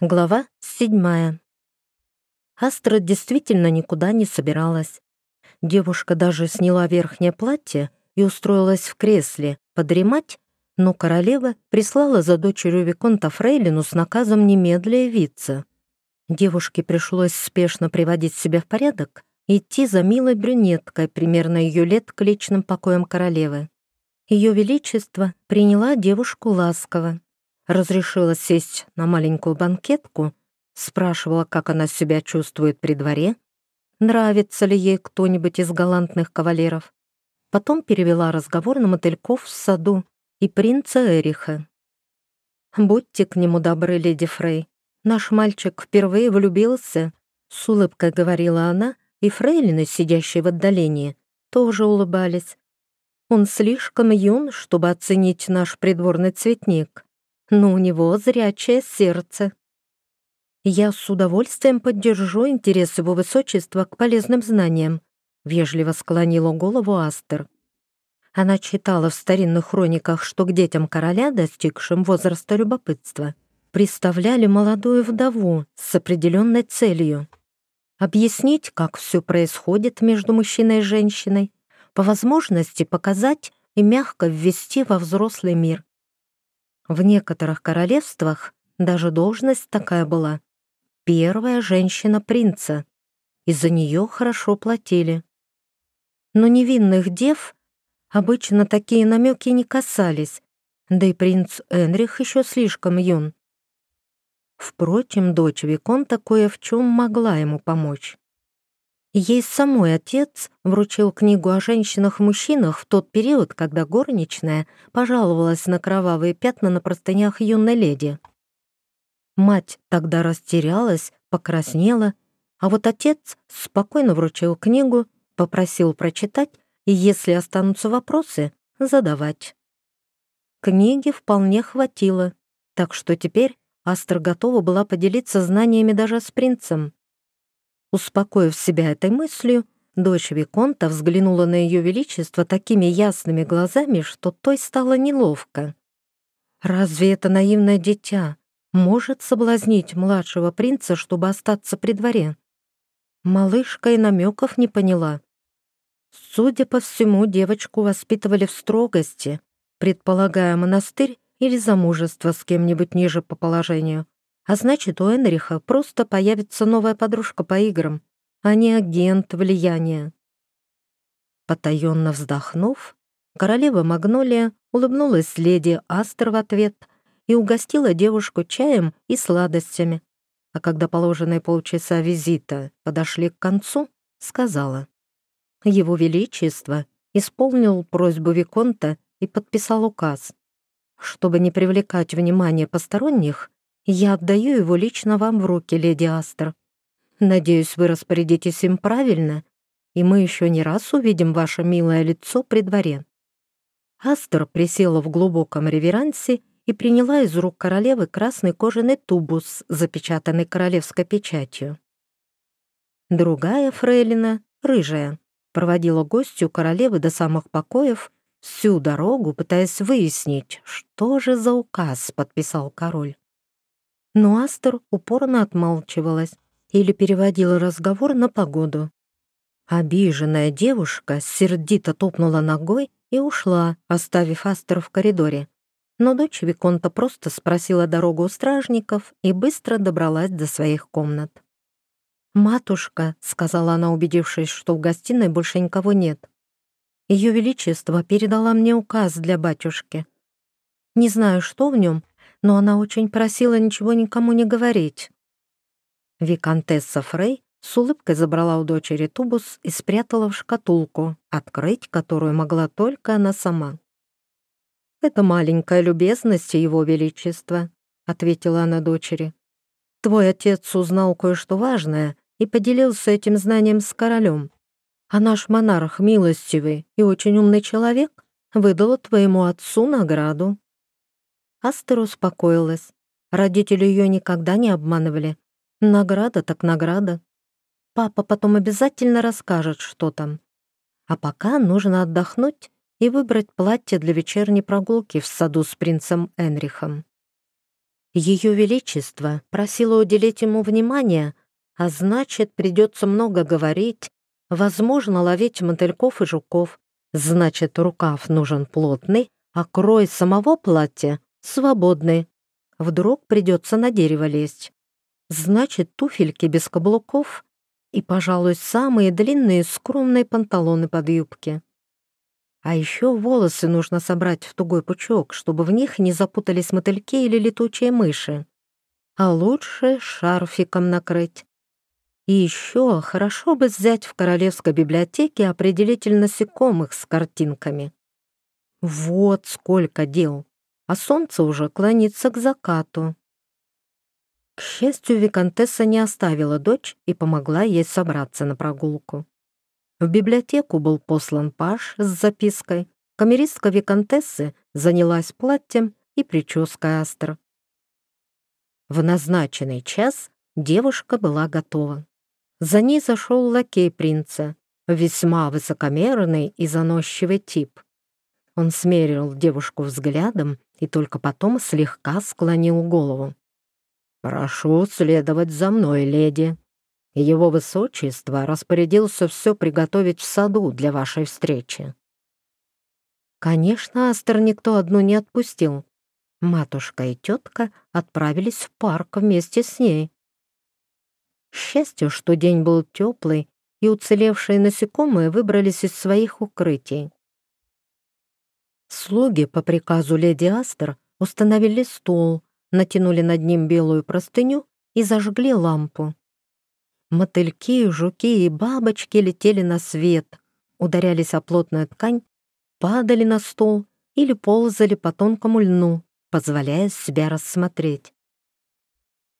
Глава седьмая. Астра действительно никуда не собиралась. Девушка даже сняла верхнее платье и устроилась в кресле подремать, но королева прислала за дочерью Виконта Фрейлину с наказом немедля явиться. Девушке пришлось спешно приводить себя в порядок и идти за милой брюнеткой, примерно ее лет к личным покоям королевы. Ее Величество приняла девушку ласково, разрешила сесть на маленькую банкетку, спрашивала, как она себя чувствует при дворе, нравится ли ей кто-нибудь из галантных кавалеров. Потом перевела разговор на мотыльков в саду и принца Эриха. «Будьте к нему добры, леди Фрей. Наш мальчик впервые влюбился», — с улыбкой говорила она, и фрейлины, сидящие в отдалении, тоже улыбались. «Он слишком юн, чтобы оценить наш придворный цветник но у него зрячее сердце. Я с удовольствием поддержу интерес его высочества к полезным знаниям, вежливо склонила голову Астер. Она читала в старинных хрониках, что к детям короля, достигшим возраста любопытства, представляли молодую вдову с определенной целью. Объяснить, как все происходит между мужчиной и женщиной, по возможности показать и мягко ввести во взрослый мир. В некоторых королевствах даже должность такая была. Первая женщина-принца. И за нее хорошо платили. Но невинных дев обычно такие намеки не касались, да и принц Энрих еще слишком юн. Впрочем, дочь Виконта кое в чем могла ему помочь. Ей самой отец вручил книгу о женщинах-мужчинах в тот период, когда горничная пожаловалась на кровавые пятна на простынях юной леди. Мать тогда растерялась, покраснела, а вот отец спокойно вручил книгу, попросил прочитать и, если останутся вопросы, задавать. Книги вполне хватило, так что теперь Астра готова была поделиться знаниями даже с принцем. Успокоив себя этой мыслью, дочь Виконта взглянула на ее величество такими ясными глазами, что той стало неловко. Разве это наивное дитя может соблазнить младшего принца, чтобы остаться при дворе? Малышка и намеков не поняла. Судя по всему, девочку воспитывали в строгости, предполагая монастырь или замужество с кем-нибудь ниже по положению. А значит, у Энриха просто появится новая подружка по играм, а не агент влияния. Потаенно вздохнув, королева Магнолия улыбнулась леди Астер в ответ и угостила девушку чаем и сладостями, а когда положенные полчаса визита подошли к концу, сказала, «Его Величество исполнил просьбу Виконта и подписал указ. Чтобы не привлекать внимание посторонних, я отдаю его лично вам в руки, леди Астер. Надеюсь, вы распорядитесь им правильно, и мы еще не раз увидим ваше милое лицо при дворе». Астер присела в глубоком реверансе и приняла из рук королевы красный кожаный тубус, запечатанный королевской печатью. Другая фрейлина, рыжая, проводила гостью королевы до самых покоев всю дорогу, пытаясь выяснить, что же за указ подписал король. Но Астер упорно отмалчивалась или переводила разговор на погоду. Обиженная девушка сердито топнула ногой и ушла, оставив Астер в коридоре. Но дочь Виконта просто спросила дорогу у стражников и быстро добралась до своих комнат. «Матушка», — сказала она, убедившись, что в гостиной больше никого нет, «Ее Величество передала мне указ для батюшки. Не знаю, что в нем, но она очень просила ничего никому не говорить. Викантесса Фрей с улыбкой забрала у дочери тубус и спрятала в шкатулку, открыть которую могла только она сама. «Это маленькая любезность его величества», — ответила она дочери. «Твой отец узнал кое-что важное и поделился этим знанием с королем. А наш монарх милостивый и очень умный человек выдал твоему отцу награду». Астер успокоилась. Родители ее никогда не обманывали. Награда так награда. Папа потом обязательно расскажет, что там. А пока нужно отдохнуть и выбрать платье для вечерней прогулки в саду с принцем Энрихом. Ее Величество просило уделить ему внимание, а значит, придется много говорить, возможно, ловить мотыльков и жуков. Значит, рукав нужен плотный, а крой самого платья свободный. Вдруг придется на дерево лезть. Значит, туфельки без каблуков и, пожалуй, самые длинные скромные панталоны под юбки. А еще волосы нужно собрать в тугой пучок, чтобы в них не запутались мотыльки или летучие мыши. А лучше шарфиком накрыть. И еще хорошо бы взять в Королевской библиотеке определитель насекомых с картинками. Вот сколько дел, а солнце уже клонится к закату. К счастью, Викантесса не оставила дочь и помогла ей собраться на прогулку. В библиотеку был послан паж с запиской. Камеристка Викантессы занялась платьем и прической Астр. В назначенный час девушка была готова. За ней зашел лакей принца, весьма высокомерный и заносчивый тип. Он смерил девушку взглядом и только потом слегка склонил голову. «Прошу следовать за мной, леди», его высочество распорядился все приготовить в саду для вашей встречи. Конечно, Астер никто одну не отпустил. Матушка и тетка отправились в парк вместе с ней. К счастью, что день был теплый, и уцелевшие насекомые выбрались из своих укрытий. Слуги по приказу леди Астер установили стол, натянули над ним белую простыню и зажгли лампу. Мотыльки, жуки и бабочки летели на свет, ударялись о плотную ткань, падали на стол или ползали по тонкому льну, позволяя себя рассмотреть.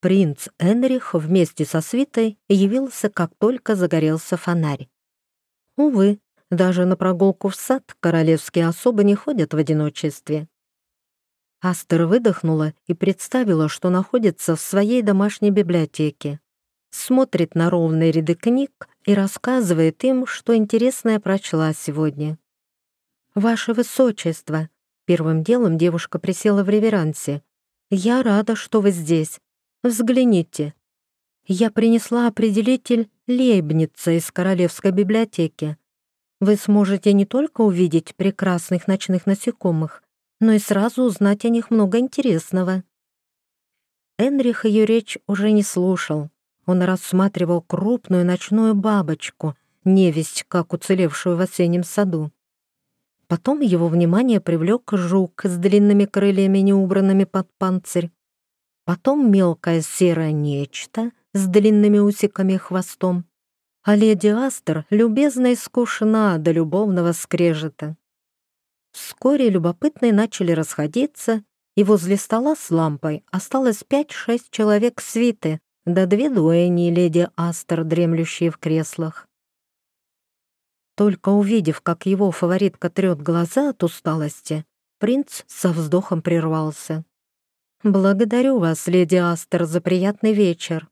Принц Энрих вместе со свитой явился, как только загорелся фонарь. Увы, даже на прогулку в сад королевские особы не ходят в одиночестве. Астер выдохнула и представила, что находится в своей домашней библиотеке смотрит на ровные ряды книг и рассказывает им, что интересное прочла сегодня. «Ваше Высочество!» Первым делом девушка присела в реверансе. «Я рада, что вы здесь. Взгляните. Я принесла определитель Лейбница из Королевской библиотеки. Вы сможете не только увидеть прекрасных ночных насекомых, но и сразу узнать о них много интересного». Энрих ее речь уже не слушал. Он рассматривал крупную ночную бабочку, невесть, как уцелевшую в осеннем саду. Потом его внимание привлек жук с длинными крыльями, не убранными под панцирь. Потом мелкое серое нечто с длинными усиками и хвостом. А леди Астер любезно и скучна до любовного скрежета. Вскоре любопытные начали расходиться, и возле стола с лампой осталось пять-шесть человек свиты, да две дуэни леди Астер, дремлющие в креслах. Только увидев, как его фаворитка трет глаза от усталости, принц со вздохом прервался. «Благодарю вас, леди Астер, за приятный вечер.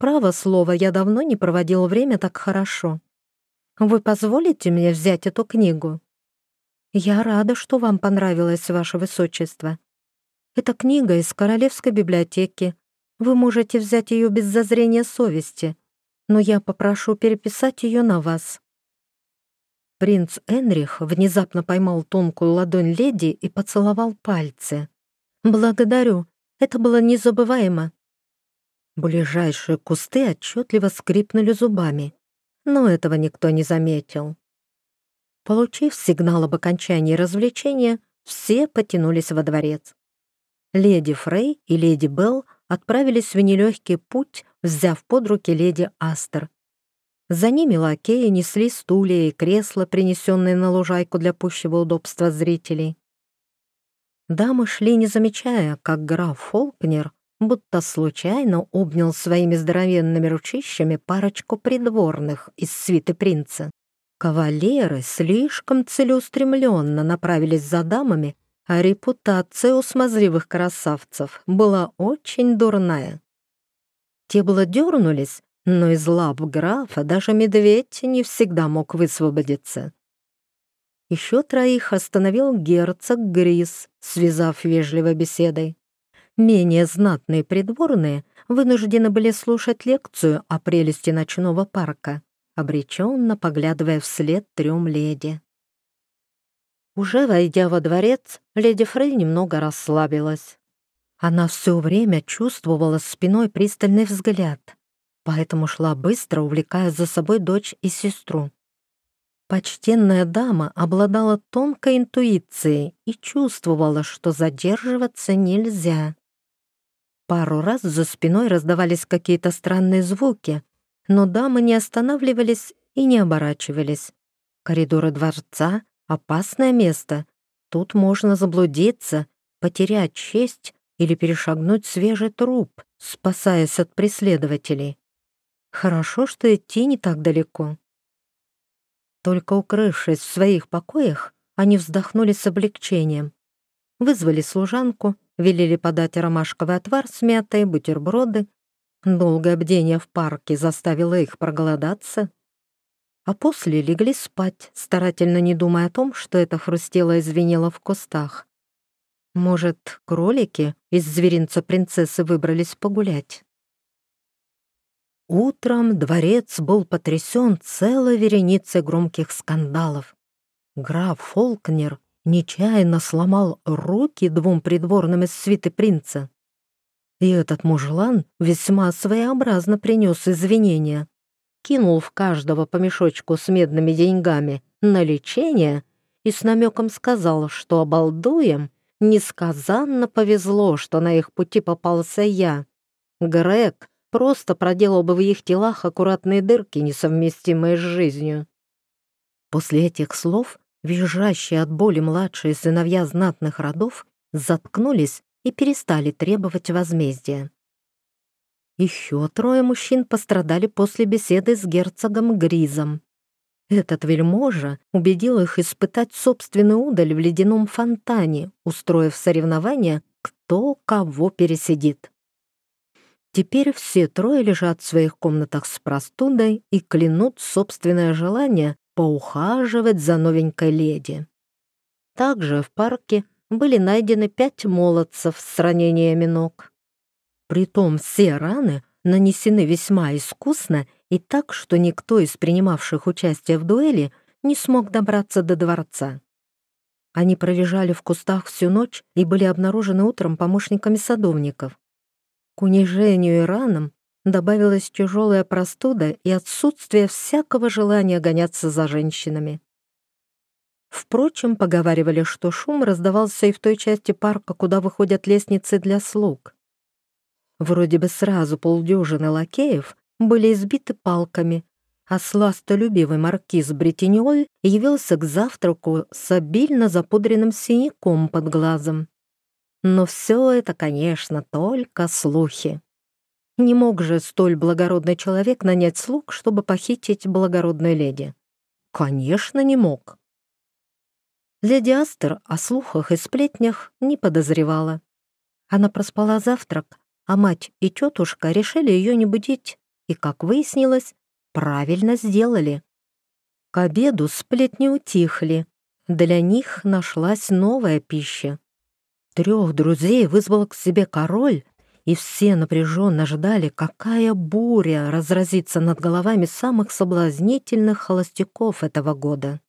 Право слово, я давно не проводил время так хорошо. Вы позволите мне взять эту книгу? Я рада, что вам понравилось, ваше высочество. Это книга из Королевской библиотеки, вы можете взять ее без зазрения совести, но я попрошу переписать ее на вас». Принц Энрих внезапно поймал тонкую ладонь леди и поцеловал пальцы. «Благодарю, это было незабываемо». Ближайшие кусты отчетливо скрипнули зубами, но этого никто не заметил. Получив сигнал об окончании развлечения, все потянулись во дворец. Леди Фрей и леди Белл отправились в нелегкий путь, взяв под руки леди Астер. За ними лакеи несли стулья и кресла, принесенные на лужайку для пущего удобства зрителей. Дамы шли, не замечая, как граф Фолкнер будто случайно обнял своими здоровенными ручищами парочку придворных из свиты принца. Кавалеры слишком целеустремленно направились за дамами, а репутация у смазливых красавцев была очень дурная. Те было дернулись, но из лап графа даже медведь не всегда мог высвободиться. Еще троих остановил герцог Грис, связав вежливой беседой. Менее знатные придворные вынуждены были слушать лекцию о прелести ночного парка, обреченно поглядывая вслед трем леди. Уже войдя во дворец, леди Фрей немного расслабилась. Она все время чувствовала спиной пристальный взгляд, поэтому шла быстро, увлекая за собой дочь и сестру. Почтенная дама обладала тонкой интуицией и чувствовала, что задерживаться нельзя. Пару раз за спиной раздавались какие-то странные звуки, но дамы не останавливались и не оборачивались. Коридоры дворца — опасное место. Тут можно заблудиться, потерять честь или перешагнуть свежий труп, спасаясь от преследователей. Хорошо, что идти не так далеко. Только укрывшись в своих покоях, они вздохнули с облегчением. Вызвали служанку, велели подать ромашковый отвар с мятой, бутерброды. Долгое бдение в парке заставило их проголодаться. А после легли спать, старательно не думая о том, что это хрустело и звенело в кустах. Может, кролики из зверинца принцессы выбрались погулять? Утром дворец был потрясен целой вереницей громких скандалов. Граф Фолкнер нечаянно сломал руки двум придворным из свиты принца. И этот мужлан весьма своеобразно принес извинения. Кинул в каждого по мешочку с медными деньгами на лечение и с намеком сказал, что обалдуем несказанно повезло, что на их пути попался я. Грег просто проделал бы в их телах аккуратные дырки, несовместимые с жизнью. После этих слов визжащие от боли младшие сыновья знатных родов заткнулись и перестали требовать возмездия. Еще трое мужчин пострадали после беседы с герцогом Гризом. Этот вельможа убедил их испытать собственную удаль в ледяном фонтане, устроив соревнование, кто кого пересидит. Теперь все трое лежат в своих комнатах с простудой и клянут собственное желание поухаживать за новенькой леди. Также в парке были найдены пять молодцев с ранениями ног. Притом все раны нанесены весьма искусно и так, что никто из принимавших участие в дуэли не смог добраться до дворца. Они пролежали в кустах всю ночь и были обнаружены утром помощниками садовников. К унижению и ранам добавилась тяжелая простуда и отсутствие всякого желания гоняться за женщинами. Впрочем, поговаривали, что шум раздавался и в той части парка, куда выходят лестницы для слуг. Вроде бы сразу полдюжины лакеев были избиты палками, а сластолюбивый маркиз Бретиньоль явился к завтраку с обильно запудренным синяком под глазом. Но все это, конечно, только слухи. Не мог же столь благородный человек нанять слуг, чтобы похитить благородную леди? Конечно, не мог. Леди Астер о слухах и сплетнях не подозревала. Она проспала завтрак, а мать и тетушка решили ее не будить, и, как выяснилось, правильно сделали. К обеду сплетни утихли. Для них нашлась новая пища. Трех друзей вызвал к себе король, и все напряженно ждали, какая буря разразится над головами самых соблазнительных холостяков этого года.